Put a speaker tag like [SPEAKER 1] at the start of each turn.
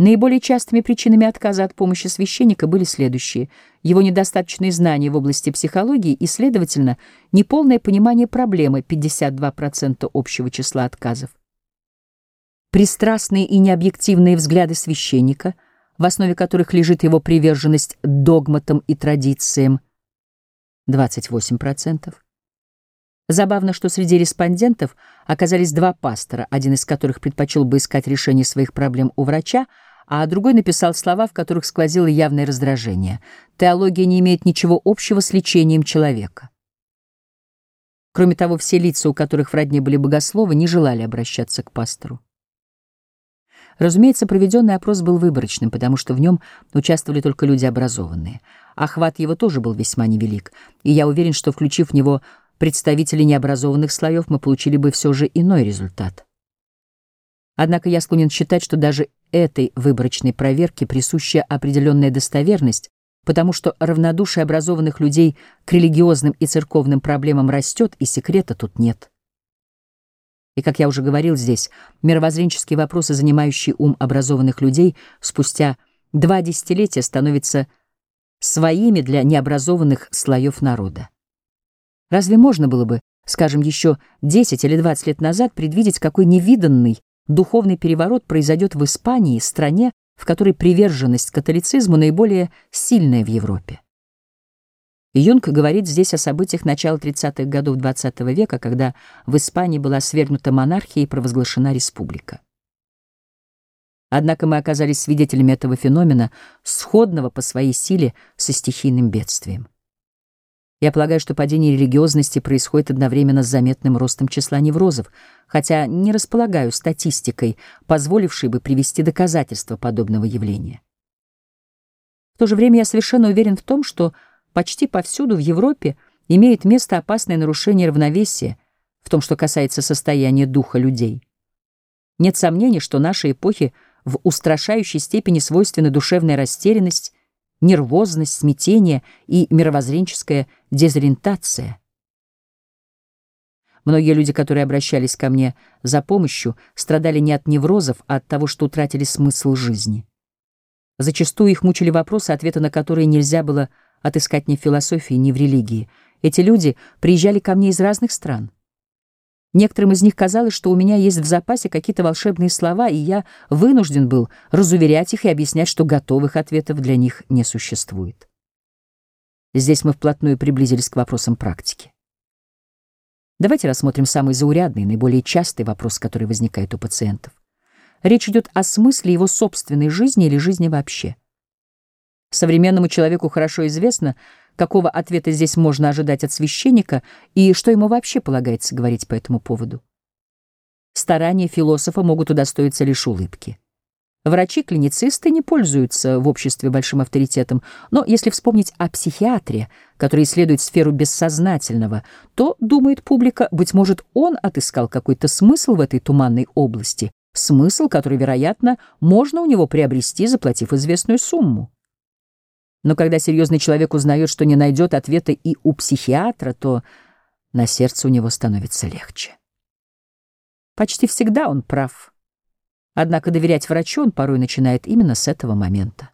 [SPEAKER 1] Наиболее частыми причинами отказа от помощи священника были следующие. Его недостаточные знания в области психологии и, следовательно, неполное понимание проблемы 52% общего числа отказов. Пристрастные и необъективные взгляды священника, в основе которых лежит его приверженность догматам и традициям 28%. Забавно, что среди респондентов оказались два пастора, один из которых предпочел бы искать решение своих проблем у врача, а другой написал слова, в которых сквозило явное раздражение. Теология не имеет ничего общего с лечением человека. Кроме того, все лица, у которых в родне были богословы, не желали обращаться к пастору. Разумеется, проведенный опрос был выборочным, потому что в нем участвовали только люди образованные. Охват его тоже был весьма невелик, и я уверен, что, включив в него представителей необразованных слоев, мы получили бы все же иной результат. Однако я склонен считать, что даже этой выборочной проверке присуща определенная достоверность, потому что равнодушие образованных людей к религиозным и церковным проблемам растет, и секрета тут нет. И, как я уже говорил здесь, мировоззренческие вопросы, занимающие ум образованных людей, спустя два десятилетия становятся своими для необразованных слоев народа. Разве можно было бы, скажем, еще 10 или 20 лет назад предвидеть, какой невиданный духовный переворот произойдет в Испании, стране, в которой приверженность католицизму наиболее сильная в Европе. Юнг говорит здесь о событиях начала 30-х годов XX -го века, когда в Испании была свергнута монархия и провозглашена республика. Однако мы оказались свидетелями этого феномена, сходного по своей силе со стихийным бедствием. Я полагаю, что падение религиозности происходит одновременно с заметным ростом числа неврозов, хотя не располагаю статистикой, позволившей бы привести доказательства подобного явления. В то же время я совершенно уверен в том, что почти повсюду в Европе имеет место опасное нарушение равновесия в том, что касается состояния духа людей. Нет сомнений, что нашей эпохе в устрашающей степени свойственна душевная растерянность, нервозность, смятение и мировоззренческая дезориентация. Многие люди, которые обращались ко мне за помощью, страдали не от неврозов, а от того, что утратили смысл жизни. Зачастую их мучили вопросы, ответы на которые нельзя было отыскать ни в философии, ни в религии. Эти люди приезжали ко мне из разных стран. Некоторым из них казалось, что у меня есть в запасе какие-то волшебные слова, и я вынужден был разуверять их и объяснять, что готовых ответов для них не существует. Здесь мы вплотную приблизились к вопросам практики. Давайте рассмотрим самый заурядный, наиболее частый вопрос, который возникает у пациентов. Речь идет о смысле его собственной жизни или жизни вообще. Современному человеку хорошо известно, какого ответа здесь можно ожидать от священника и что ему вообще полагается говорить по этому поводу. Старания философа могут удостоиться лишь улыбки. Врачи-клиницисты не пользуются в обществе большим авторитетом, но если вспомнить о психиатре, который исследует сферу бессознательного, то, думает публика, быть может, он отыскал какой-то смысл в этой туманной области, смысл, который, вероятно, можно у него приобрести, заплатив известную сумму. Но когда серьезный человек узнает, что не найдет ответа и у психиатра, то на сердце у него становится легче. Почти всегда он прав. Однако доверять врачу он порой начинает именно с этого момента.